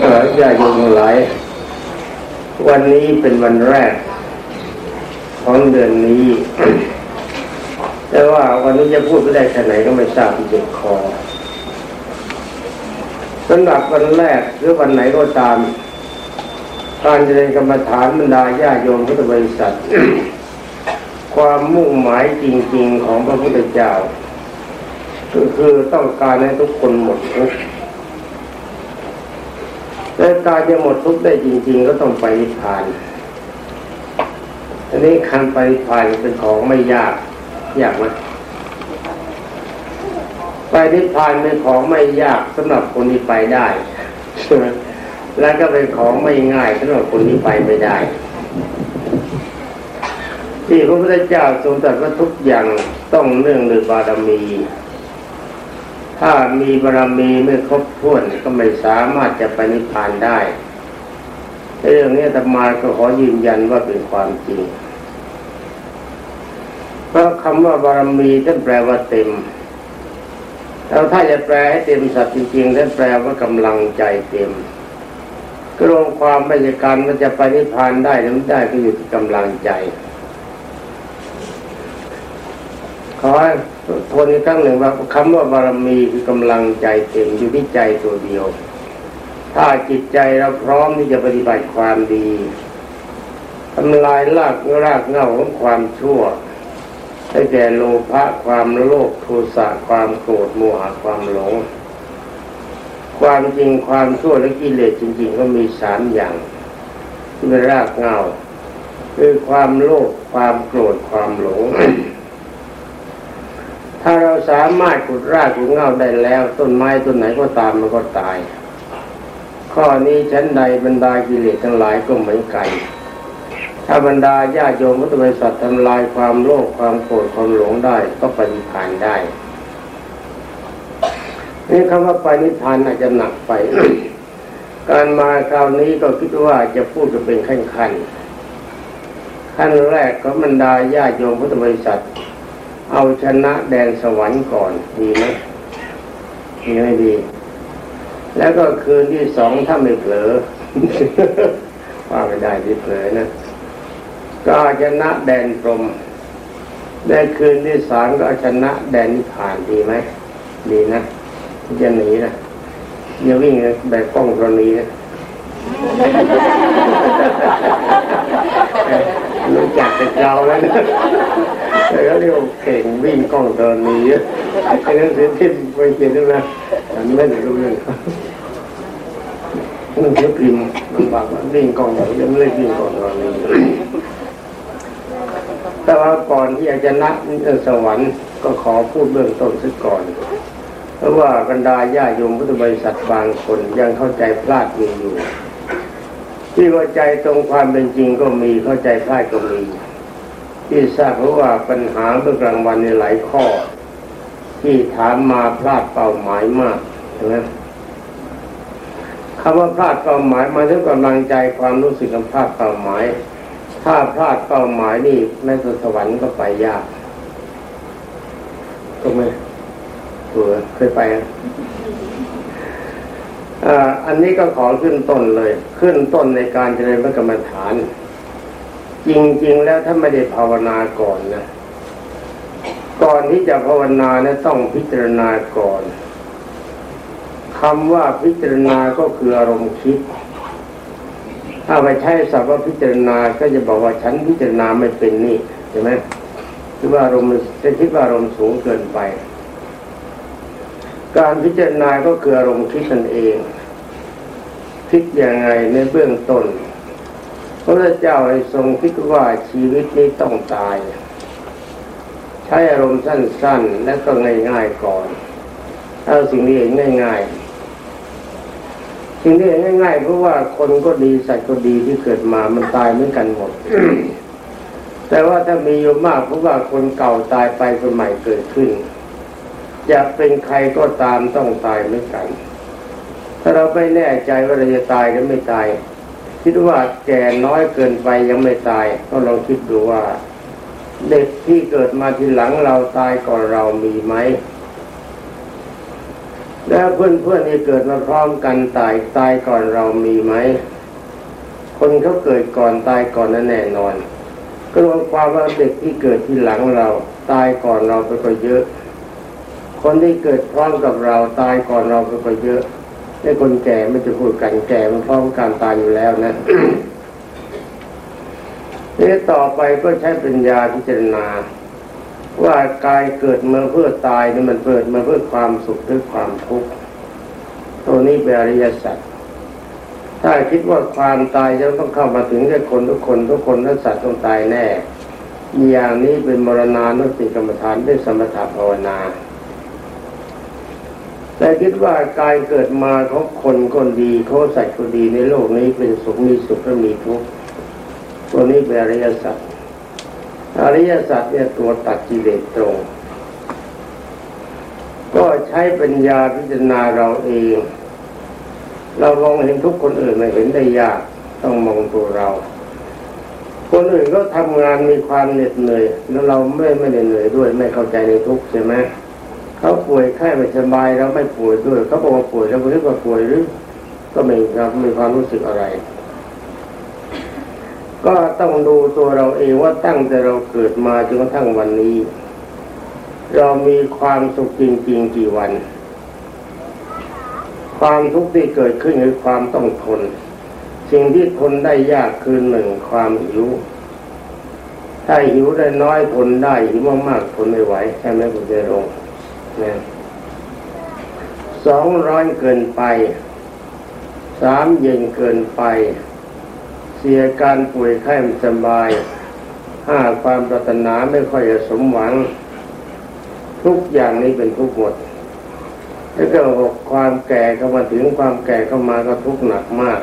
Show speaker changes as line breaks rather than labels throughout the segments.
เออญาติโยมหลาย วันนี้เป็นวันแรก ของเดือนนี้ แต่ว่าวันนี้จะพูดไปได้แค่ไหนก็ไม่ทราบเจ็บคอสำหรับวันแรกหรือวันไหนก็ตาม การเจริญกรรมฐานบรรดาญาโยมพุทธบริษัท ความมุ่งหมายจริง ๆ ของพระพุทธเจ้าก็คือต้องการให้ทุกคนหมดทุกข์ และการจะหมดทุกข์ได้จริง ๆ ก็ต้องไปนิพพาน อันนี้คันไปนิพพานเป็นของไม่ยาก ยากไหมไปนิพพานเป็นของไม่ยากสำหรับคนที่ไปได้ใช่ไหมแล้วก็เป็นของไม่ง่ายสำหรับคนที่ไปไม่ได้ ที่พระพุทธเจ้าทรงตรัสว่าทุกอย่างต้องเนื่องด้วยบารมี ถ้ามีบารมีไม่ครบถ้วนก็ไม่สามารถจะไปนิพพานได้ เรื่องนี้ธรรมาก็ขอยืนยันว่าเป็นความจริง เพราะคำว่าบารมีท่านแปลว่าเต็มแล้วถ้าจะแปลให้เต็มสัตว์จริงๆท่านแปลว่ากำลังใจเต็มกรวมความบรรยากาศมันจะไปนิพพานได้หรือไม่ได้ก็อยู่ที่กำลังใจขอ ทวนอีกครั้งหนึ่งว่าคำว่าบารมีคือกำลังใจเต็มอยู่ที่ใจตัวเดียว ถ้าจิตใจเราพร้อมที่จะปฏิบัติความดีทำลายรากรากเง้าของความชั่วได้แก่โลภะความโลภโทสะความโกรธโมหะความหลง ความจริงความชั่วและกิเลสจริง ๆ ก็มีสามอย่างที่เป็นรากเง้าคือความโลภความโกรธความหลง ถ้าเราสามารถขุดรากขุดเงาได้แล้ว ต้นไม้ต้นไหนก็ตามมันก็ตาย ข้อนี้ชั้นใดบรรดากิเลสทั้งหลายก็เหมือนกัน ถ้าบรรดาญาโยมพุทธบริษัททำลายความโลภความโกรธความหลงได้ก็ปฏิพานได้นี่คำว่าปณิพานอาจจะหนักไป การมาคราวนี้ก็คิดว่าจะพูดจะเป็นขั้นขั้นขั้นแรกก็บรรดาญาโยมพุทธบริษัท เอาชนะแดนสวรรค์ก่อนดีไหมดีไม่ดี แล้วก็คืนที่สองถ้าไม่เผลอว่าไม่ได้ที่เผลอนะ ก็ชนะแดนพรมได้คืนที่สามก็ชนะแดนนิพพานดีไหมดีนะจะหนีนะอย่าวิ่งแบบกล้องกรณีนะ รู้จักแต่เจ้าแล้วนะแต่ก็เรียกว่าเก่งวิ่งกล้องตอนนี้ไอ้นังสือพิมพ์ไปเขียนด้วยนะฉันไม่ได้รู้เรื่องหนังสือพิมพ์มันบอกวิ่งกล้องยังไม่ได้วิ่งกล้องตอนนี้แต่ว่าก่อนที่จะนัดสวรรค์ก็ขอพูดเบื้องต้นซะก่อนเพราะว่าบรรดาญาโยมพุทธบริษัทบางคนยังเข้าใจพลาดมีอยู่ ที่เข้าใจตรงความเป็นจริงก็มีเข้าใจพลาดก็มีที่ทราบเพราะว่าปัญหาเมื่อกลางวันในหลายข้อ ที่ถามมาพลาดเป้าหมายมากใช่ไหมคำว่าพลาดเป้าหมายหมายถึงกำลังใจความรู้สึกของพลาดเป้าหมาย ถ้าพลาดเป้าหมายนี่แม้แต่สวรรค์ก็ไปยากถูกไหมถูกเคยไป อันนี้ก็ขอขึ้นต้นเลย ขึ้นต้นในการเจริญพระกรรมฐาน จริง ๆ แล้วถ้าไม่ได้ภาวนาก่อนนะก่อนที่จะภาวนาเนี่ยต้องพิจารณาก่อนคำว่าพิจารณาก็คืออารมณ์คิด ถ้าไปใช้ศัพท์ว่าพิจารณาก็จะบอกว่าฉันพิจารณาไม่เป็นนี่ใช่ไหมคือว่าอารมณ์จะคิดว่าอารมณ์สูงเกินไป การพิจารณาก็คืออารมณ์คิดนั่นเองคิดยังไงในเบื้องต้นพระเจ้าให้ทรงคิดว่าชีวิตนี้ต้องตาย ใช้อารมณ์สั้นๆ และก็ง่ายๆก่อนเอาสิ่งนี้ง่ายๆสิ่งนี้ง่ายๆเพราะว่าคนก็ดีสัตว์ก็ดีที่เกิดมามันตายเหมือนกันหมด แต่ว่าถ้ามีอยู่มากเพราะว่าคนเก่าตายไปคนใหม่เกิดขึ้น จะเป็นใครก็ตามต้องตายเหมือนกัน ถ้าเราไม่แน่ใจว่าเราจะตายหรือไม่ตาย คิดว่าแก่น้อยเกินไปยังไม่ตาย ก็ลองคิดดูว่า เด็กที่เกิดมาทีหลังเราตายก่อนเรามีไหมแล้วเพื่อนเพื่อนที่เกิดมาพร้อมกันตายตายก่อนเรามีไหมคนเขาเกิดก่อนตายก่อนนั้นแน่นอน ก็รวมความว่าเด็กที่เกิดทีหลังเรา ตายก่อนเราไปก็เยอะ คนที่เกิดพร้อมกับเราตายก่อนเราไปก็เยอะไอ้คนแก่ไม่จะพูดกันแก่มันพร้อมการตายอยู่แล้วนะนี่ต่อไปก็ใช้ปัญญาพิจารณา ว่ากายเกิดมาเพื่อตายนี่มันเกิดมาเพื่อความสุขหรือความทุกข์ตัวนี้เป็นอริยสัจถ้าคิดว่าความตายจะต้องเข้ามาถึงแค่คนทุกคนทุกคนและสัตว์ต้องตายแน่ อย่างนี้เป็นมรณานุสติกรรมฐานด้วยสมถะภาวนา แต่คิดว่าการเกิดมาของคนคนดีเขาสัตว์คนดีในโลกนี้เป็นสุขมีสุขและมีทุกข์ตัวนี้เป็นอริยสัจอริยสัจเนี่ยตัวตัดกิเลสตรง ก็ใช้ปัญญาพิจารณาเราเอง เรามองเห็นทุกคนอื่นไม่เห็นได้ยากต้องมองตัวเรา คนอื่นก็ทำงานมีความเหน็ดเหนื่อย แล้วเราไม่ไม่ได้เหนื่อยด้วยไม่เข้าใจในทุกข์ใช่ไหม เขาป่วยไข้ไม่สบายเราไม่ป่วยด้วย เขาบอกว่าป่วยแล้วไม่รู้ว่าป่วยหรือก็ไม่ครับมีความรู้สึกอะไร ก็ต้องดูตัวเราเองว่าตั้งแต่เราเกิดมาจนกระทั่งวันนี้ เรามีความสุขจริงๆกี่วัน ความทุกข์ที่เกิดขึ้นคือความต้องทนสิ่งที่ทนได้ยากคือหนึ่งความหิวถ้าหิวได้น้อยทนได้หิวมากๆทนไม่ไหวใช่ไหมคุณเจรง สองร้อนเกินไป สามเย็นเกินไป เสียการป่วยไข้ไม่สบาย ห้าความปรารถนาไม่ค่อยจะสมหวัง ทุกอย่างนี้เป็นทุกข์หมดแล้วก็ความแก่เข้ามาถึงความแก่เข้ามาก็ทุกข์หนักมาก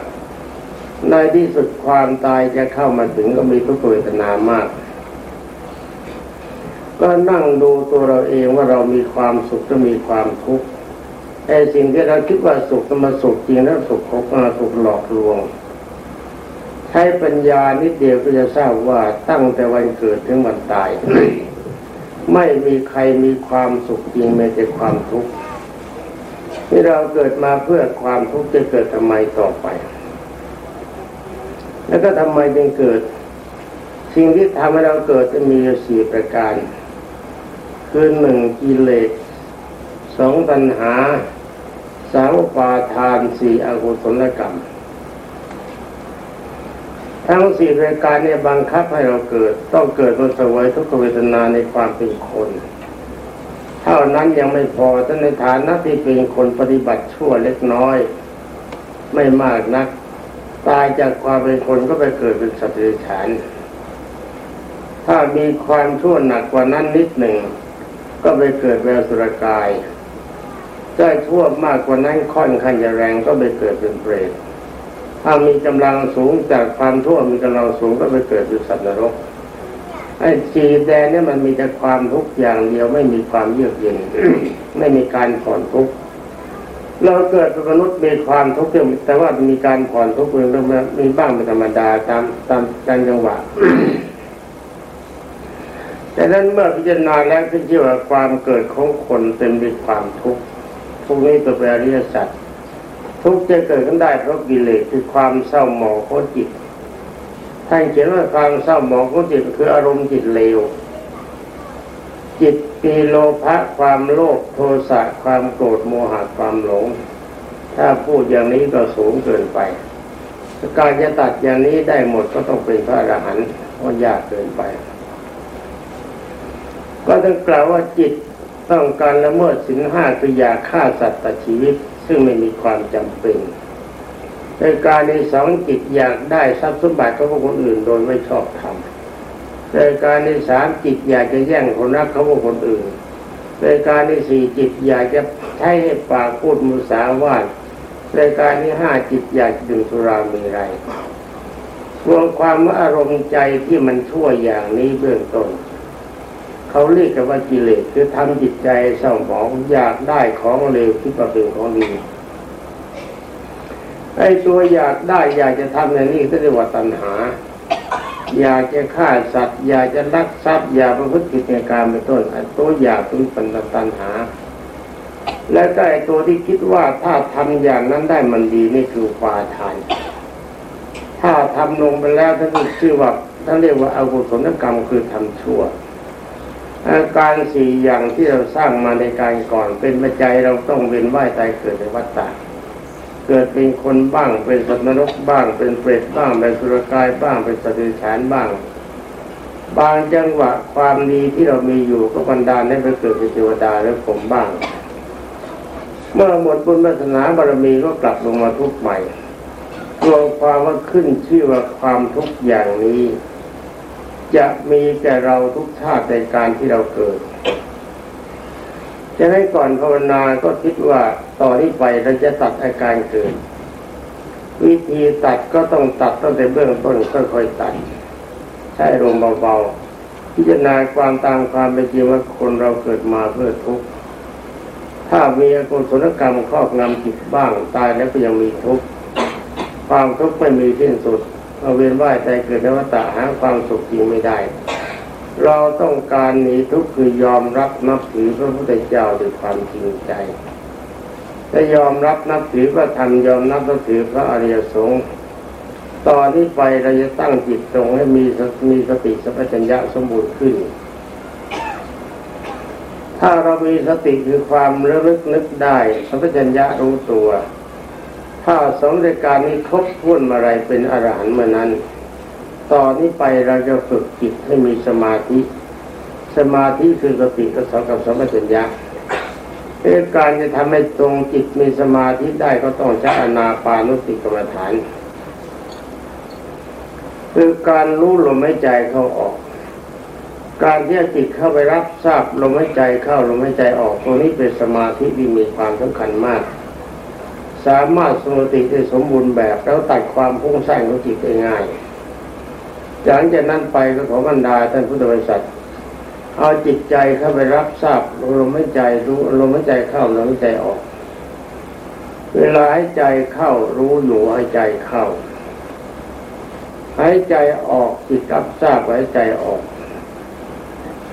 ในที่สุดความตายจะเข้ามาถึงก็มีทุกขเวทนามาก ก็นั่งดูตัวเราเองว่าเรามีความสุขก็มีความทุกข์ไอ้สิ่งที่เราคิดว่าสุขก็มาสุขจริงแล้วสุขของเราถูกหลอกลวง ใช้ปัญญานิดเดียวก็จะทราบว่าตั้งแต่วันเกิดถึงวันตาย ไม่มีใครมีความสุขจริงแม้แต่ความทุกข์ที่เราเกิดมาเพื่อความทุกข์จะเกิดทำไมต่อไป แล้วก็ทำไมจึงเกิด สิ่งที่ทำให้เราเกิดจะมีสี่ประการ คือหนึ่งกิเลสสองตัณหาสามปาทานสี่อกุศลกรรม ทั้งสี่รายการเนี่ยบังคับให้เราเกิด ต้องเกิดมาสวยทุกขเวทนาในความเป็นคน เท่านั้นยังไม่พอท่านในฐานะที่เป็นคนปฏิบัติชั่วเล็กน้อย ไม่มากนัก ตายจากความเป็นคนก็ไปเกิดเป็นสัตว์เดรัจฉานถ้ามีความชั่วหนักกว่านั้นนิดหนึ่ง ก็ไปเกิดเป็นอสุรกายถ้าชั่วมากกว่านั้นค่อนข้างจะแรงก็ไปเกิดเป็นเปรตถ้ามีกำลังสูงจากความทั่วมีกำลังสูงก็ไปเกิดเป็นสัตว์นรกไอ้จีแดนเนี่ยมันมีแต่ความทุกข์อย่างเดียวไม่มีความเยือกเย็นไม่มีการผ่อนทุกข์เราเกิดเป็นมนุษย์มีความทุกข์แต่ว่ามีการผ่อนทุกข์เรื่องมีบ้างเป็นธรรมดาตามตามการจังหวะ แต่นั้นเมื่อพิจารณาแล้วก็เชื่อว่าความเกิดของคนเต็มด้วยความทุกข์ทุกนี้ตัวแปรอริยสัจทุกจะเกิดขึ้นได้เพราะกิเลสคือความเศร้าหมองของจิตท่านเขียนว่าความเศร้าหมองของจิตคืออารมณ์จิตเลว จิตปีโลภะความโลภโทสะความโกรธโมหะความหลง ถ้าพูดอย่างนี้ก็สูงเกินไป การจะตัดอย่างนี้ได้หมดก็ต้องเป็นพระอรหันต์เพราะยากเกินไป ก็ต้องกล่าวว่าจิตต้องการละเมิดสินห้าคือยาฆ่าสัตว์ตัดชีวิต ซึ่งไม่มีความจำเป็นในการในสองจิตอยากได้ทรัพย์สมบัติของคนอื่นโดยไม่ชอบทำในการในสามจิตอยากจะแย่งคนรักเขาของคนอื่นในการในสี่จิตอยากจะใช้ให้ปากพูดมุสาวาทในการที่ห้าจิตอยากดื่มสุรามีไรรวมความอารมณ์ใจที่มันชั่วอย่างนี้เบื้องต้น เขาเรียกกันว่ากิเลสคือทำจิตใจเศร้าหมองอยากได้ของเลวที่ประเป็นของดีไอ้ตัวอยากได้อยากจะทำในนี้ก็เรียกว่าตัณหา อยากจะฆ่าสัตว์ อยากจะลักทรัพย์อยากประพฤติผิดในการเป็นต้นไอ้ตัวอยากเป็นปัญตัณหา และก็ไอ้ตัวที่คิดว่าถ้าทำอย่างนั้นได้มันดีนี่คืออุปาทาน ถ้าทำลงไปแล้วท่านชื่อว่าท่านเรียกว่าอากุศลกรรมคือทำชั่ว อาการสี่อย่างที่เราสร้างมาในการก่อนเป็นปัจจัยเราต้องเวียนว่ายตายเกิดในวัฏฏะเกิดเป็นคนบ้างเป็นสัตว์นรกบ้าง เป็นเปรตบ้างเป็นสุรกายบ้างเป็นสติฉานบ้าง บางจังหวะความดีที่เรามีอยู่ก็บันดาลให้ไปเกิดเป็นเทวดาและผมบ้าง เมื่อหมดบุญวาสนาบารมีก็กลับลงมาทุกข์ใหม่รวมความว่าขึ้นชื่อว่าความทุกข์อย่างนี้ จะมีแก่เราทุกชาติในการที่เราเกิดจะให้ก่อนภาวนาก็คิดว่าต่อนนี้ไปเราจะตัดอาการเกิด วิธีตัดก็ต้องตัดตั้งแต่เบื้องต้นค่อยๆตัด ใช้ลมเบาๆพิจารณาความตามความเป็นจริงว่าคนเราเกิดมาเพื่อทุกข์ถ้ามีอกุศลกรรมครอบงำจิตบ้างตายแล้วก็ยังมีทุกข์ความทุกข์ไม่มีสิ้นสุด เอาเวียนว่ายใจเกิดนวัฏฏะหาความสุขจริงไม่ได้ เราต้องการหนีทุกข์คือยอมรับนับถือพระพุทธเจ้าด้วยความจริงใจถ้ายอมรับนับถือพระธรรมยอมรับนับถือพระอริยสงฆ์ตอนนี้ไปเราจะตั้งจิตตรงให้มีมีสติสัมปชัญญะสมบูรณ์ขึ้น ถ้าเรามีสติคือความระลึกนึกได้สัมปชัญญะรู้ตัว ถ้าสองรายการนี้ครบถ้วนมื่อไรเป็นอรหันต์เมื่อนั้น ตอนนี้ไปเราจะฝึกจิตให้มีสมาธิ สมาธิคือสติกับสกับสมปชัญญะเอการจะทำให้ตรงจิตมีสมาธิได้ก็ต้องใช้อนาปานุสติกรรมฐาน คือการรู้ลมหายใจเข้าออก การที่จิตเข้าไปรับทราบลมหายใจเข้าลมหายใจออกตรงนี้เป็นสมาธิที่มีความสำคัญมาก สามารถสมาธิได้สมบูรณ์แบบแล้วตัดความพุ่งสร้างของจิตได้ง่ายหลังจากนั้นไปก็ขอบรรดาท่านพุทธบริษัทเอาจิตใจเข้าไปรับทราบลมหายใจรู้ลมหายใจเข้าลมหายใจออก เวลาหายใจเข้ารู้อยู่หายใจเข้าหายใจออกจิตรับทราบหายใจออก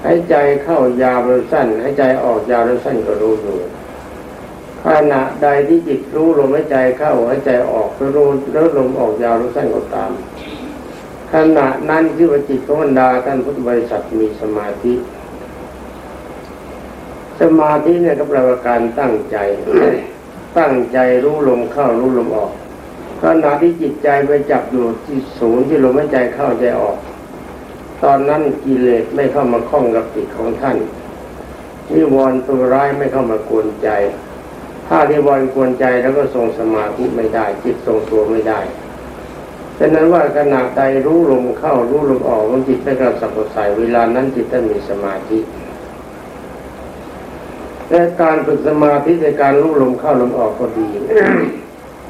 หายใจเข้ายาวหรือสั้นหายใจออกยาวหรือสั้นก็รู้อยู่ ขณะใดที่จิตรู้ลมหายใจเข้าหายใจออกก็รู้แล้วลมออกยาวรือสั้นก็ตาม ขณะนั้นที่ว่าจิตของบรรดาท่านพุทธบริษัทมีสมาธิ สมาธิเนี่ยก็แปลว่าการตั้งใจ ตั้งใจรู้ลมเข้ารู้ลมออกขณะที่จิตใจไปจับอยู่ที่ศูนย์ที่ลมหายใจเข้าใจออก ตอนนั้นกิเลสไม่เข้ามาคล้องกับจิตของท่านนิวรณ์ตัวร้ายไม่เข้ามากวนใจ ถ้านิวรณ์กวนใจแล้วก็ทรงสมาธิไม่ได้ จิตทรงตัวไม่ได้ฉะนั้นว่าขณะใดรู้ลมเข้ารู้ลมออกมันจิตไม่กระสับกระส่ายเวลานั้นจิตท่านมีสมาธิและการฝึกสมาธิในการรู้ลมเข้าลมออกก็ดี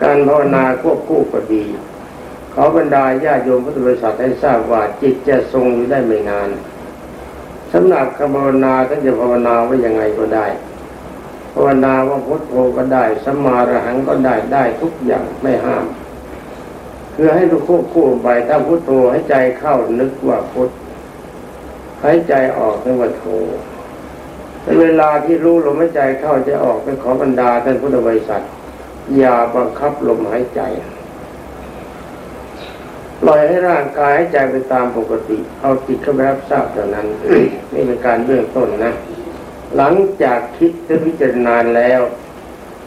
การภาวนาควบคู่ก็ดีเขาบรรดาญาโยมพุทธบริษัทให้ทราบว่าจิตจะทรงอยู่ได้ไม่นานสำหรับคำภาวนาท่านจะภาวนาว่ายังไงก็ได้ ภาวนาว่าพุทโธก็ได้สมมาระหังก็ได้ได้ทุกอย่างไม่ห้าม คือให้ทุกควบคู่ไปถ้าพุทโธให้ใจเข้านึกว่าพุทหายใจออกนึกว่าโธในเวลาที่รู้ลมหายใจเข้าจะออกเป็นขอบรรดาท่านพุทธบริษัทอย่าบังคับลมหายใจปล่อยให้ร่างกายหายใจไปตามปกติ เอาจิตเข้าไปรับทราบเท่านั้นนี่เป็นการเบื้องต้นนะ หลังจากคิดและพิจารณาแล้ว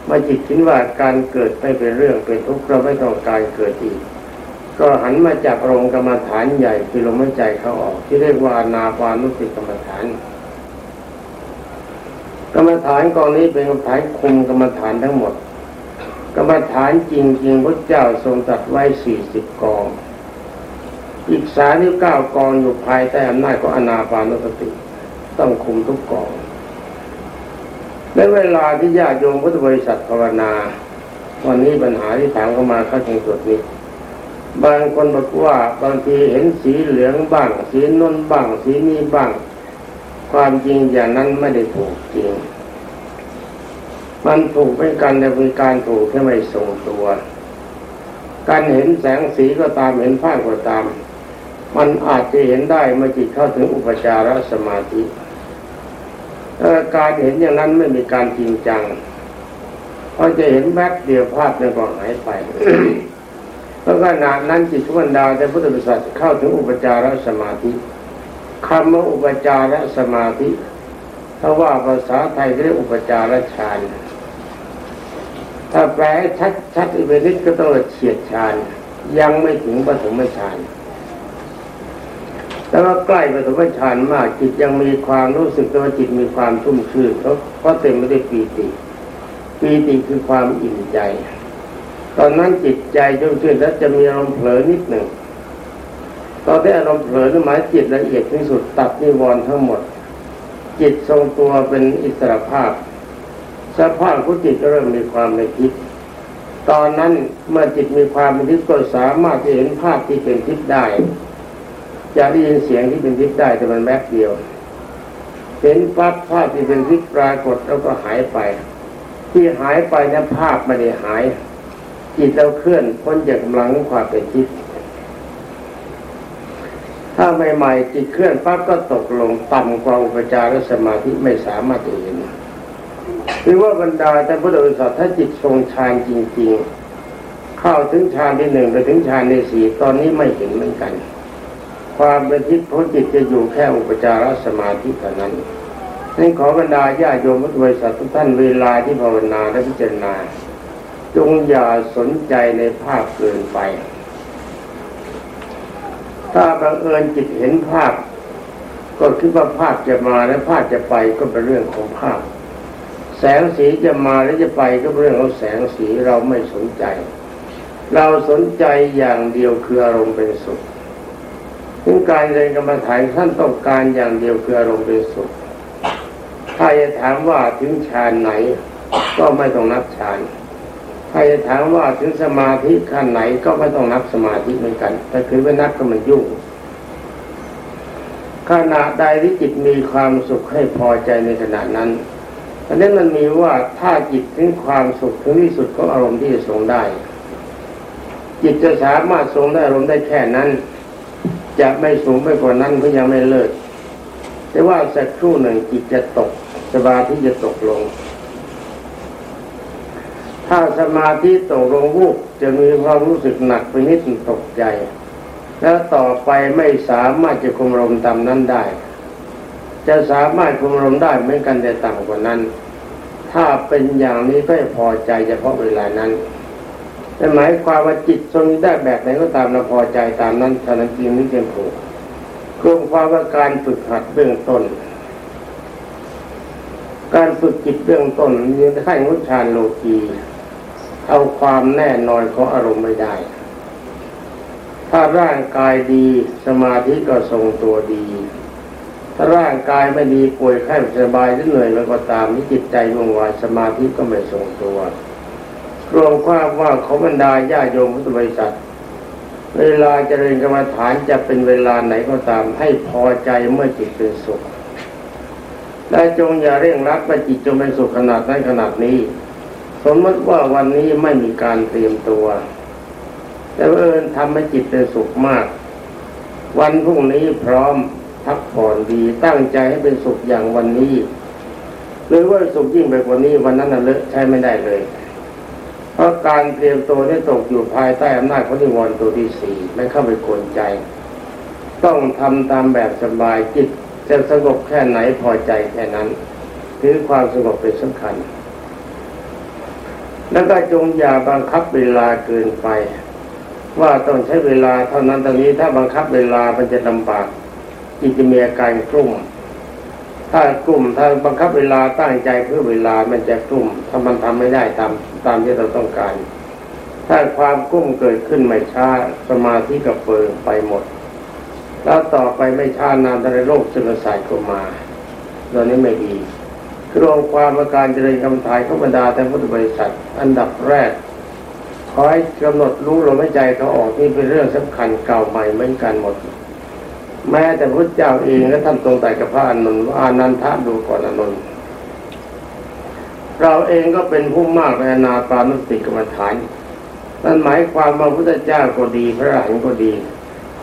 มาจิตคิดว่าการเกิดไม่เป็นเรื่องเป็นทุกข์เราไม่ต้องการเกิดอีก ก็หันมาจากลมกรรมฐานใหญ่คือลมหายใจเข้าออก ที่เรียกว่านาปานุสติกรรมฐาน กรรมฐานกองนี้เป็นกรรมฐานคุมกรรมฐานทั้งหมด กรรมฐานจริงๆพระเจ้าทรงตัดไว้สี่สิบกอง อีกสามที่เก้ากองอยู่ภายใต้อำนาจของอนาปานุสติ ต้องคุมทุกกอง ในเวลาที่ญาติโยมพุทธบริษัทภาวนา วันนี้ปัญหาที่ถามเข้ามาเข้าถึงจุดนี้บางคนบอกว่าบางทีเห็นสีเหลืองบ้าง สีนนบ้าง สีนี้บ้าง ความจริงอย่างนั้นไม่ได้ถูกจริง มันถูกเป็นการในเป็นการถูกที่ไม่ทรงตัว การเห็นแสงสีก็ตามเห็นภาพก็ตาม มันอาจจะเห็นได้เมื่อจิตเข้าถึงอุปจารสมาธิ การเห็นอย่างนั้นไม่มีการจริงจังพอจะเห็นแวบเดียวภาพนั้นก็หายไปแล้วก็นานั้นจิตทุกดาแต่พุทธบริษัทเข้าถึงอุปจารสมาธิคำว่าอุปจารสมาธิถ้าว่าภาษาไทยเรียกอุปจารฌานถ้าแปลชัดชัดอีกนิดก็ต้องเฉียดฌานยังไม่ถึงปฐมฌาน แต่ว่าใกล้ปฐมฌานมากจิตยังมีความรู้สึกว่าจิตมีความชุ่มชื่นเพราะเพราะเต็มไปด้วยปีติปีติคือความอิ่มใจ ตอนนั้นจิตใจชุ่มชื่นแล้วจะมีอารมณ์เผลอนิดหนึ่งตอนที่อารมณ์เผลอหมายจิตละเอียดที่สุดตัดนิวรณ์ทั้งหมด จิตทรงตัวเป็นอิสระภาพสภาพของจิตก็เริ่มมีความในทิพย์ตอนนั้นเมื่อจิตมีความเป็นทิพย์ก็สามารถจะเห็นภาพที่เป็นทิพย์ได้ จะได้ยินเสียงที่เป็นทิพย์ได้แต่มันแวบเดียว เห็นปั๊บภาพที่เป็นทิพย์ปรากฏแล้วก็หายไป ที่หายไปนะภาพไม่ได้หาย จิตเราเคลื่อนพ้นจากกำลังความเป็นทิพย์ถ้าใหม่ๆจิตเคลื่อนปั๊บก็ตกลงต่ำกว่าอุปจารสมาธิไม่สามารถเห็นหรือว่าบรรดาแต่พุทธบริษัทถ้าจิตทรงฌานจริง ๆ เข้าถึงฌานที่หนึ่งไปถึงฌานในสี่ตอนนี้ไม่เห็นเหมือนกัน ความเป็นทิพย์ของจิตจะอยู่แค่อุปจารสมาธิเท่านั้นนี่ขอบรรดาญาโยมพุทธบริษัททุกท่านเวลาที่ภาวนาและพิจารณา จงอย่าสนใจในภาพเกินไป ถ้าบังเอิญจิตเห็นภาพ ก็คิดว่าภาพจะมาและภาพจะไปก็เป็นเรื่องของภาพ แสงสีจะมาและจะไปก็เป็นเรื่องของแสงสีเราไม่สนใจ เราสนใจอย่างเดียวคืออารมณ์เป็นสุข ถึงการเรียนกรรมฐานท่านต้องการอย่างเดียวคืออารมณ์เป็นสุขถ้าจะถามว่าถึงฌานไหน ก็ไม่ต้องนับฌานถ้าจะถามว่าถึงสมาธิขั้นไหนก็ไม่ต้องนับสมาธิเหมือนกัน แต่คือไม่นับก็มันยุ่งขณะใดที่จิตมีความสุขให้พอใจในขณะนั้นอันนี้มันมีว่าถ้าจิตถึงความสุขถึงที่สุดของอารมณ์ที่จะทรงได้ จิตจะสามารถทรงได้อารมณ์ได้แค่นั้น จะไม่สูงไปกว่านั้นก็ยังไม่เลิก แต่ว่าสักครู่หนึ่งจิตจะตกสมาธิจะตกลง ถ้าสมาธิตกลงวูบจะมีความรู้สึกหนักไปนิดตกใจ แล้วต่อไปไม่สามารถจะคุมลมตามนั้นได้ จะสามารถคุมลมได้เหมือนกันแต่ต่ำกว่านั้น ถ้าเป็นอย่างนี้ก็พอใจเฉพาะเวลานั้น แต่หมายความว่าจิตทรงได้แบบไหนก็ตามเราพอใจตามนั้นเท่านั้นจริงไม่เต็มผูกกลุ่มความว่าการฝึกหัดเบื้องต้น การฝึกจิตเบื้องต้นมีขั้นวุชานโลกีเอาความแน่นอนของอารมณ์ไม่ได้ ถ้าร่างกายดีสมาธิก็ทรงตัวดี ถ้าร่างกายไม่ดีป่วยไข้สบายหรือเหนื่อยแล้วก็ตามที่จิตใจวงวายสมาธิก็ไม่ทรงตัว รวมความว่าเขาบรรดาญาโยมพุทธบริษัท เวลาเจริญกรรมฐานจะเป็นเวลาไหนก็ตามให้พอใจเมื่อจิตเป็นสุข และจงอย่าเร่งรัดว่าจิตจงเป็นสุขขนาดนั้นขนาดนี้ สมมติว่าวันนี้ไม่มีการเตรียมตัว แต่เอิญทำให้จิตเป็นสุขมาก วันพรุ่งนี้พร้อมพักผ่อนดีตั้งใจให้เป็นสุขอย่างวันนี้หรือว่าสุขยิ่งไปกว่านี้วันนั้นน่ะเลอะใช้ไม่ได้เลย เพราะการเตรียมตัวได้ตกอยู่ภายใต้อำนาจของนิวรณ์ตัวที่สี่ไม่เข้าไปกวนใจ ต้องทำตามแบบสบายจิตจะสงบแค่ไหนพอใจแค่นั้นถือความสงบเป็นสำคัญ แล้วก็จงอย่าบังคับเวลาเกินไป ว่าต้องใช้เวลาเท่านั้นตอนนี้ถ้าบังคับเวลามันจะลำบากจิตจะมีอาการกลุ่มถ้ากลุ่มถ้าบังคับเวลาตั้งใจเพื่อเวลามันจะกลุ่มถ้ามันทำไม่ได้ตามตามที่เราต้องการ ถ้าความกุ้มเกิดขึ้นไม่ช้าสมาธิก็เปิดไปหมด แล้วต่อไปไม่ช้านานในโรคซึมเศร้าก็มาตอนนี้ไม่ดีคือรวมความอาการเจริญกรรมฐานขบรรดาแต่พุทธบริษัท อันดับแรกขอให้กำหนดรู้ลมหายใจเขาออกนี่เป็นเรื่องสำคัญเก่าใหม่เหมือนกันหมด แม้แต่พระเจ้าเองและท่านตรงแต่กับพระอานนท์ว่าอานันทะดูก่อนอานนท์ เราเองก็เป็นผู้มากในนาปานุสติกรรมฐานนั่นหมายความว่าพระพุทธเจ้าก็ดีพระอรหันต์ก็ดี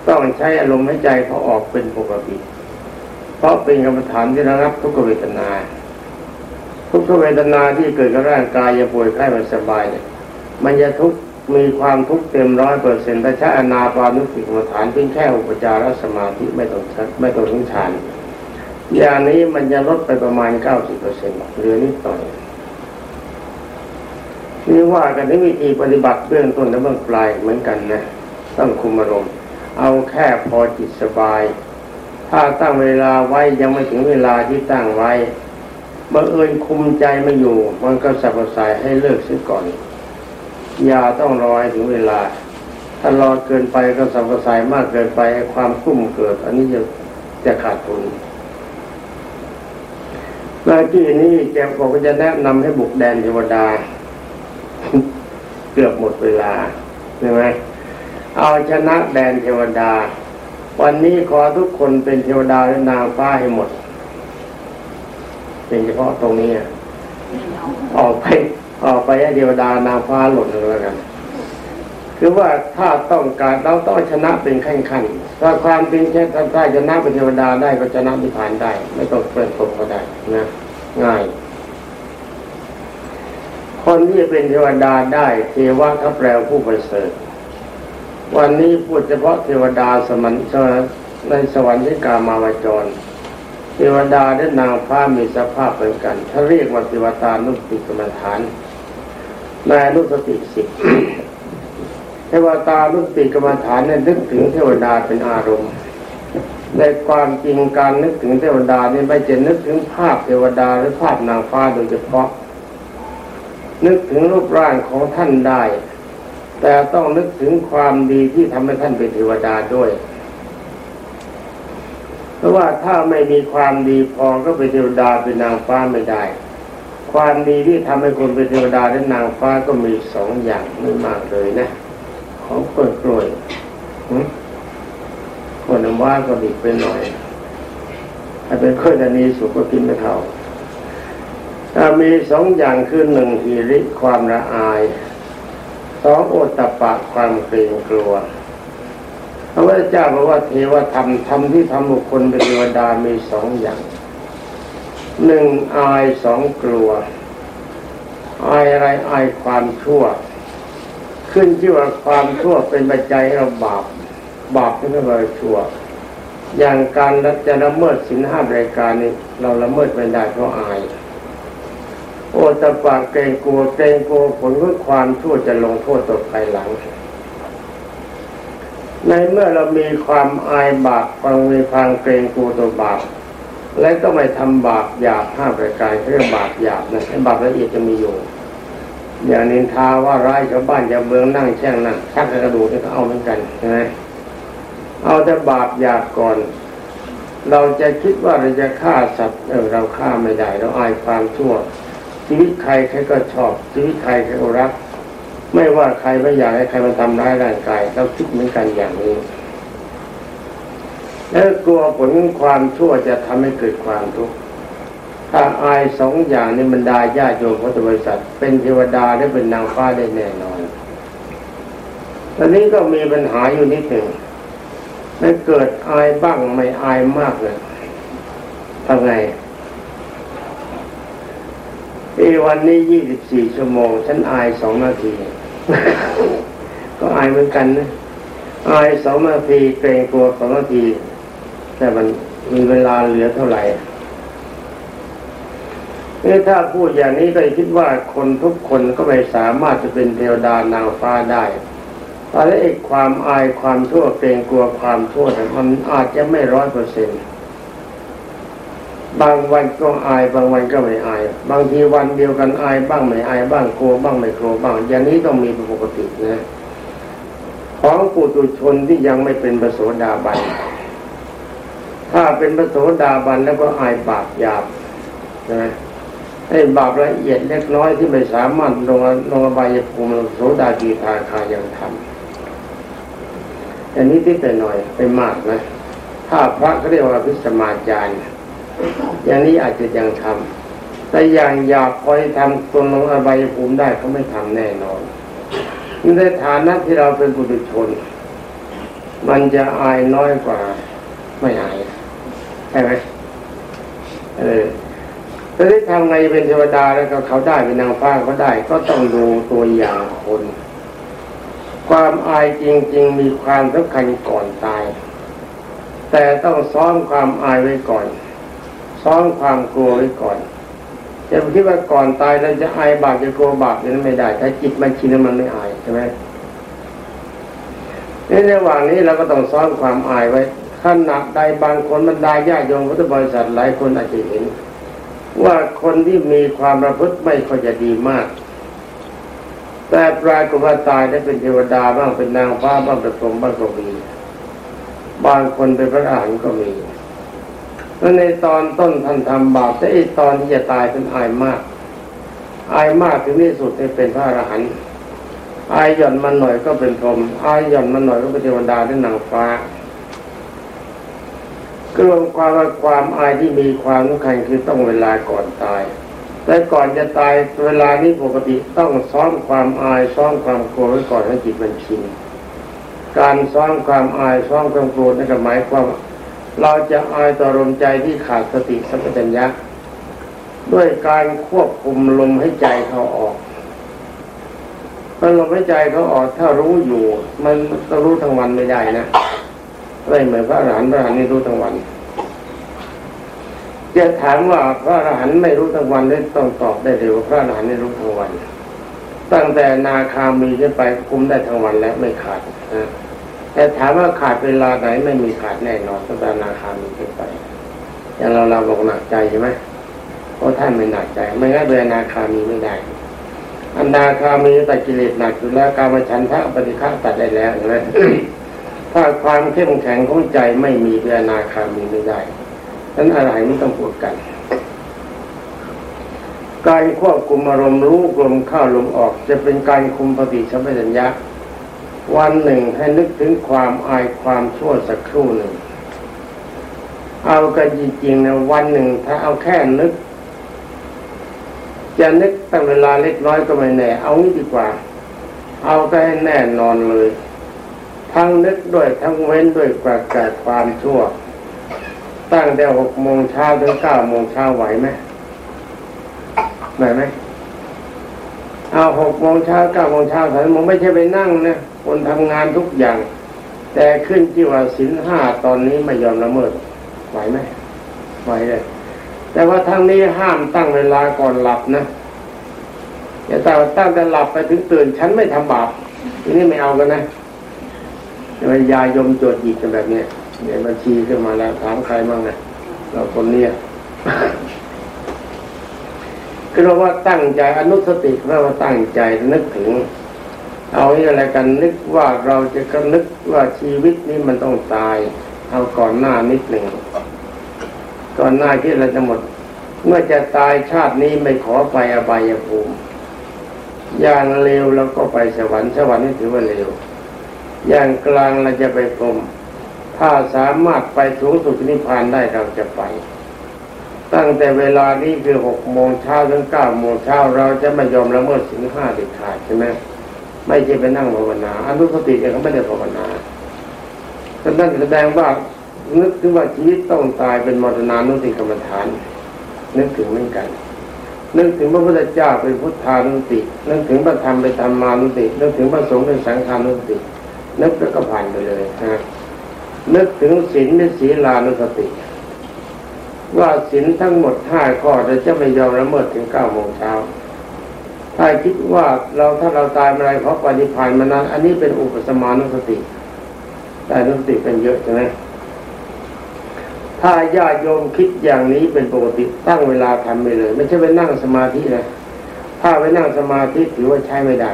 ต้องใช้อารมณ์หายใจเขาออกเป็นปกติเพราะเป็นกรรมฐานที่ระงับทุกเวทนา ทุกขเวทนาที่เกิดกับร่างกายอย่าป่วยไข้ไมันสบายเนี่ยมันจะทุกมีความทุกข์เต็มร้อยเปอร์เซ็นต์แต่ใช้อนาปานุสติกรรมฐานเพียงแค่อุปจารสมาธิไม่ต้องชัดไม่ต้องถึงฌานอย่างนี้มันจะลดไปประมาณเก้าสิบเปอร์เซ็นต์เหลือนิดหน่อย นี่ว่ากันในวิธีปฏิบัติเบื้องต้นและเบื้องปลายเหมือนกันนะต้องคุมอารมณ์เอาแค่พอจิตสบาย ถ้าตั้งเวลาไว้ยังไม่ถึงเวลาที่ตั้งไว้บังเอิญคุมใจไม่อยู่มันก็สับสายให้เลิกซะก่อนอย่าต้องรอให้ถึงเวลา ถ้ารอเกินไปก็สับสายมากเกินไปความกุ้มเกิด อันนี้จะจะขาดทุนเมื่อกี้นี้แกบอกว่าจะแนะนำให้บุกแดนเทวดา เกือบหมดเวลาใช่ไหมเอาชนะแดนเทวดา วันนี้ขอทุกคนเป็นเทวดาและนางฟ้าให้หมด เป็นเฉพาะตรงนี้ออกไปออกไปให้เทวดานางฟ้าหล่นแล้วกันคือว่าถ้าต้องการเราต้องชนะเป็นขั้นขั้นๆถ้าความเป็นแค่ถ้าชนะเป็นเทวดาได้ก็ชนะนิพพานได้ ไม่ต้องเปิดตกก็ได้นะ ง่าย คนที่เป็นเทวดาได้เทวะทับแปลผู้ประเสริฐ วันนี้พูดเฉพาะเทวดาสมันในสวรรค์ที่กามาวจร เทวดาและนางฟ้ามีสภาพเหมือนกัน ถ้าเรียกว่าเทวตานุสติกรรมฐานในอนุสติสิบเทวตานุสติกรรมฐานเนี่ยนึกถึงเทวดาเป็นอารมณ์ในความจริงการนึกถึงเทวดานี่ไม่จะนึกถึงภาพเทวดาหรือภาพนางฟ้าโดยเฉพาะ นึกถึงรูปร่างของท่านได้ แต่ต้องนึกถึงความดีที่ทำให้ท่านเป็นเทวดาด้วย เพราะว่าถ้าไม่มีความดีพอก็เป็นเทวดาเป็นนางฟ้าไม่ได้ ความดีที่ทำให้คนเป็นเทวดาและนางฟ้าก็มีสองอย่างไม่มากเลยนะ ของกล้วยกล้วยหึคนน้ำว่าก็ดิบไปหน่อยถ้าเป็นข้อยดานีสุกก็กินไม่เท่า มีสองอย่างคือหนึ่งหิริความละอายสองโอตตะปะความเกรงกลัวพระพุทธเจ้าบอกว่าเทวธรรมธรรมที่ทำบุคคลเป็นเทวดามีสองอย่างหนึ่งอายสองกลัว อายอะไรอายความชั่ว ขึ้นที่ว่าความชั่วเป็นปัจจัยให้เราบาปบาปที่เราชั่ว อย่างการจะละเมิดสินห้ารายการนี้เราละเมิดไม่ได้เพราะอาย โอตะปะเกรงกลัวเกรงกลัวผลขอความชั่วจะลงโทษต่อภายหลัง ในเมื่อเรามีความอายบาปความมีความเกรงกลัวต่อบาปและก็ไม่ทำบาปหยาบห้าประการเรื่องบาปหยาบนะไอ้บาปละเอียดจะมีอยู่อย่างนินทาว่าร้ายชาวบ้านจะเบืองนั่งแช่งนั่งชักกระดูกนี่ก็เอาเหมือนกันใช่ไหมเอาแต่บาปหยาบก่อน เราจะคิดว่าเราจะฆ่าสัตว์เออเราฆ่าไม่ได้ เราอายความชั่ว ชีวิตใครใครก็ชอบ ชีวิตใครใครก็รัก ไม่ว่าใครไม่อยากให้ใครมาทำร้ายร่างกายเราคิดเหมือนกันอย่างนี้แล้วกลัวผลความชั่วจะทำให้เกิดความทุกข์ถ้าอายสองอย่างนี้บรรดาญาโยมพุทธบริษัท เป็นเทวดาได้เป็นนางฟ้าได้แน่นอน ตอนนี้ก็มีปัญหาอยู่นิดหนึ่งไม่เกิดอายบ้างไม่อายมากเลยทำไง ที่วันนี้ยี่สิบสี่ชั่วโมง ฉันอายสองนาที ก็อายเหมือนกันนะ อายสองนาทีเกรงกลัวสองนาที แต่มันมีเวลาเหลือเท่าไหร่นี่ถ้าพูดอย่างนี้ก็คิดว่าคนทุกคนก็ไม่สามารถจะเป็นเทวดานางฟ้าได้เพราะไอ้ความอายความชั่วเกรงกลัวความชั่วเนี่มันอาจจะไม่ร้อยเปอร์เซ็นต์ บางวันก็อายบางวันก็ไม่อาย บางทีวันเดียวกันอายบ้างไม่อายบ้างกลัวบ้างไม่กลัวบ้าง อย่างนี้ต้องมีเป็นปกตินะของปุตุชนที่ยังไม่เป็นปโสดาบัน ถ้าเป็นปโสดาบันแล้วก็อายบาปหยาบนะไอ้บาปละเอียดเล็กน้อยที่ไม่สามารถลงลงอบายภูมิโสดากีทาคายังทำอันนี้ที่แต่หน่อยไปมากนะ ถ้าพระเขาเรียกว่าพิสมาจารย์ อย่างนี้อาจจะยังทำแต่อย่างหยาบพอยทำตนลงอบายภูมิได้เขาไม่ทำแน่นอนในฐานะที่เราเป็นบุตรชน มันจะอายน้อยกว่าไม่อายใช่ไหมเออแต่ที่ทำไงเป็นเทวดาแล้วก็เขาได้เป็นนางฟ้าเขาได้ ก็ต้องดูตัวอย่างคน ความอายจริง ๆ มีความสำคัญก่อนตาย แต่ต้องซ้อมความอายไว้ก่อน ซ้อมความกลัวไว้ก่อนจะคิดว่าก่อนตายเราจะอายบาปจะกลัวบาปนั้นไม่ได้ถ้าจิตมันชินมันไม่อายใช่ไหมในระหว่างนี้เราก็ต้องซ้อมความอายไว้ขนาดใดบางคนบรรดาญาโยมพุทธบริษัทหลายคนอาจจะเห็น ว่าคนที่มีความประพฤติไม่ค่อยจะดีมาก แต่ปลายกุฏตายได้เป็นเทวดาบ้างเป็นนางฟ้าบ้างเป็นพรหมบ้างก็มีบางคนเป็นพระอรหันต์ก็มี แล้วในตอนต้นท่านทำบาปแต่ไอตอนที่จะตายเป็นอายมาก อายมากถึงที่สุดให้เป็นพระอรหันต์อายหย่อนมันหน่อยก็เป็นพรหมอายหย่อนมันหน่อยก็เป็นเทวดาเป็นนางฟ้าก็รวมความว่าความอายที่มีความสำคัญคือต้องเวลาก่อนตาย แต่ก่อนจะตายเวลานี้ปกติต้องซ้อมความอายซ้อมความกลัวไว้ก่อนให้จิตมันชินการซ้อมความอายซ้อมความกลัวนั่นก็หมายความ เราจะอายต่อลมใจที่ขาดสติสัมปชัญญะด้วยการควบคุมลมให้ใจเขาออกเมื่อลมให้ใจเขาออกถ้ารู้อยู่ มันก็รู้ทั้งวันไม่ได้นะไม่เหมือนพระอรหันต์พระอรหันต์นี่รู้ทั้งวันจะถามว่าพระอรหันต์ไม่รู้ทั้งวันได้ต้องตอบได้เร็วพระอรหันต์ไม่รู้ทั้งวัน ตั้งแต่นาคามีขึ้นไปคุมได้ทั้งวันแล้วไม่ขาดนะ แต่ถามว่าขาดเวลาไหนไม่มีขาดแน่นอนตั้งแต่นาคามีขึ้นไป อย่างเราเราบอกหนักใจใช่ไหมเพราะท่านไม่หนักใจ ไม่งั้นเวลานาคามีไม่ได้ อันนาคามีตัดกิเลสหนักอยู่แล้วการมาชันทะปฏิฆะตัดได้แล้วใช่ไหมถ้าความเข้มแข็งของใจไม่มีเวลานาคามีไม่ได้นั้นอะไรไม่ต้องพูดกันการควบคุมอารมณ์รู้ลมเข้าลมออก จะเป็นการคุมปฏิสัมปชัญญะ วันหนึ่งให้นึกถึงความอายความชั่วสักครู่หนึ่ง เอากันจริงๆนะวันหนึ่งถ้าเอาแค่นึก จะนึกตั้งเวลาเล็กน้อยก็ไม่แน่ เอางี้ดีกว่า เอาก็ให้แน่นอนเลย ทั้งนึกด้วยทั้งเว้นด้วยกว่าแก่ความชั่ว ตั้งแต่หกโมงเช้าถึงเก้าโมงเช้าไหวไหมไหวไหม เอาหกโมงเช้าเก้าโมงเช้าถึงโมงไม่ใช่ไปนั่งนะคนทำงานทุกอย่าง แต่ขึ้นที่ว่าสินห้าตอนนี้ไม่ยอมละเมิดไหวไหมไหวเลยแต่ว่าทางนี้ห้ามตั้งเวลาก่อนหลับนะอย่าแต่ตั้งแต่หลับไปถึงตื่นฉันไม่ทำบาปทีนี้ไม่เอากันนะจะยายมโจทย์อีกกันแบบเนี้ยเนี่ยบัญชีขึ้นมาแล้วถามใครบ้างนะเราคนเนี้ย คือเราว่าตั้งใจอนุสติเราว่าตั้งใจนึกถึง เอาอะไรกันนึกว่าเราจะก็นึกว่าชีวิตนี้มันต้องตาย เอาก่อนหน้านิดหนึ่งก่อนหน้าที่เราจะหมด เมื่อจะตายชาตินี้ไม่ขอไปอบายภูมิอย่างเร็วเราก็ไปสวรรค์สวรรค์นี่ถือว่าเร็ว อย่างกลางเราจะไปพรมถ้าสามารถไปสูงสุดนิพพานได้เราจะไป ตั้งแต่เวลานี้คือหกโมงเช้าถึงเก้าโมงเช้าเราจะไม่ยอมละเมิดสิ่งห้าเด็ดขาดใช่ไหมไม่ใช่ไปนั่งภาวนาอนุสติเนี่ยเขาไม่ได้ภาวนาฉะนั้นแสดงว่านึกถึงว่าชีวิตต้องตายเป็นมรณานุสติกรรมฐาน นึกถึงเหมือนกันนึกถึงพระพุทธเจ้าเป็นพุทธานุสตินึกถึงพระธรรมเป็นธรรมานุสตินึกถึงพระสงฆ์เป็นสังฆานุสตินึกแล้วก็ผ่านไปเลยนะนึกถึงศีลเป็นศีลานุสติ ว่าศีลทั้งหมดห้าข้อเราจะไม่ยอมละเมิดถึงเก้าโมงเช้าถ้าคิดว่าเราถ้าเราตายเมื่อไรเพราะปฏิพานมานั้นอันนี้เป็นอุปสมานุสติแต่นุสติเป็นเยอะใช่ไหมถ้าญาติโยมคิดอย่างนี้เป็นปกติตั้งเวลาทำไปเลย ไม่ใช่ไปนั่งสมาธินะถ้าไปนั่งสมาธิถือว่าใช้ไม่ได้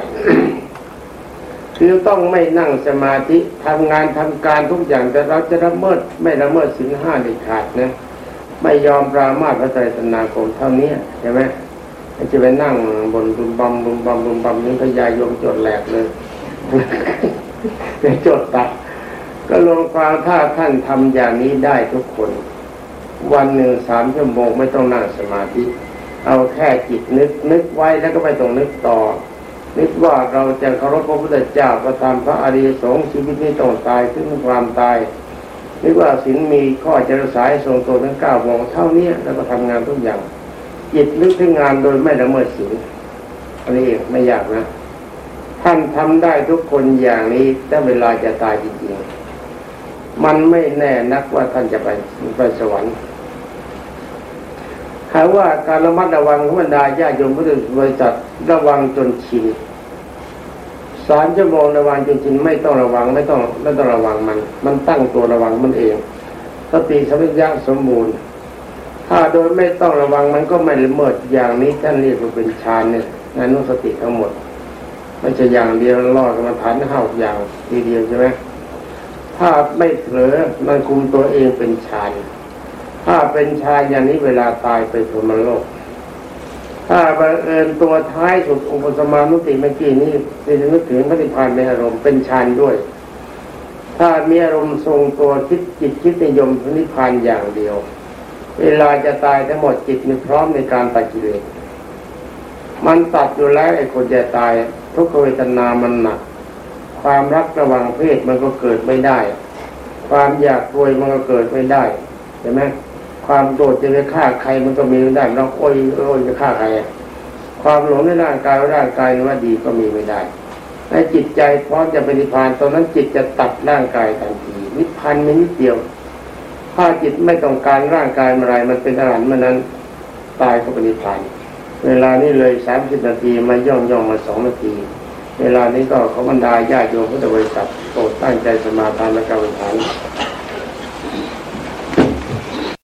คือต้องไม่นั่งสมาธิทำงานทำการทุกอย่างแต่เราจะละเมิดไม่ละเมิดสินห้าเด็ดขาดนะ ไม่ยอมปรามาสพระไตรสนาคมเท่านี้ใช่ไหมจะไปนั่งบนบุมบอมบุมบอมบุมบอมนี้พยายโยมจดแหลกเลยไปจดตัดก็ลงความถ้าท่านทำอย่างนี้ได้ทุกคน วันหนึ่งสามชั่วโมงไม่ต้องนั่งสมาธิ เอาแค่จิตนึกนึกไว้แล้วก็ไม่ต้องนึกต่อ นึกว่าเราจะเคารพพระพุทธเจ้าประทานพระอริยสงฆ์ชีวิตนี้ต้องตายถึงความตาย นึกว่าศีลมีข้อจะรักษาทรงตัวทั้งเก้าโมงเท่านี้แล้วก็ทำงานทุกอย่างจิตนึกถึงงานโดยไม่ละเมิดศีลอันนี้เองไม่ยากนะท่านทำได้ทุกคนอย่างนี้ถ้าเวลาจะตายจริงๆมันไม่แน่นักว่าท่านจะไปไปสวรรค์หาว่าการระมัดระวังของบรรดาญาโยมพุทธบริษัทระวังจนชิน สามชั่วโมงระวังจนชินไม่ต้องระวังไม่ต้องไม่ต้องระวังมัน มันตั้งตัวระวังมันเองสติสัมปชัญญะสมบูรณ์ ถ้าโดยไม่ต้องระวังมันก็ไม่ละเมิดอย่างนี้ท่านเรียกว่าเป็นฌานเนี่ยในอนุสติทั้งหมดไม่ใช่อย่างเดียวรอดกรรมฐานห้าอย่างทีเดียวใช่ไหมถ้าไม่เผลอมันคุมตัวเองเป็นฌานถ้าเป็นฌานอย่างนี้เวลาตายไปพรหมโลก ถ้าบังเอิญตัวท้ายสุดอุปสมานุติเมื่อกี้นี้เป็นนึกถึงพระนิพพานในอารมณ์เป็นฌานด้วย ถ้ามีอารมณ์ทรงตัวคิดจิตคิดนิยมพระนิพพานอย่างเดียว เวลาจะตายทั้งหมดจิตมีพร้อมในการตัดกิเลสมันตัดอยู่แล้วไอ้คนจะตายทุกขเวทนามันหนัก ความรักระหว่างเพศมันก็เกิดไม่ได้ ความอยากรวยมันก็เกิดไม่ได้เห็นไหม ความโกรธจะไปฆ่าใครมันก็มีไม่ได้เราโอ้ยโอ้ยจะฆ่าใครความหลงในร่างกายว่าร่างกายว่าดีก็มีไม่ได้ในจิตใจพร้อมจะเป็นนิพพานตอนนั้นจิตจะตัดร่างกายทันทีนิพพานมีนิดเดียว ถ้าจิตไม่ต้องการร่างกายอะไรมันเป็นอาหารเมื่อนั้นตายก็เป็นนิพพานเวลานี้เลยสามสิบนาทีมาย่องย่องมาสองนาที เวลานี้ก็เขอบรรดาญาติโยมพุทธบริษัทโปรดตั้งใจสมาทานและกรรมฐาน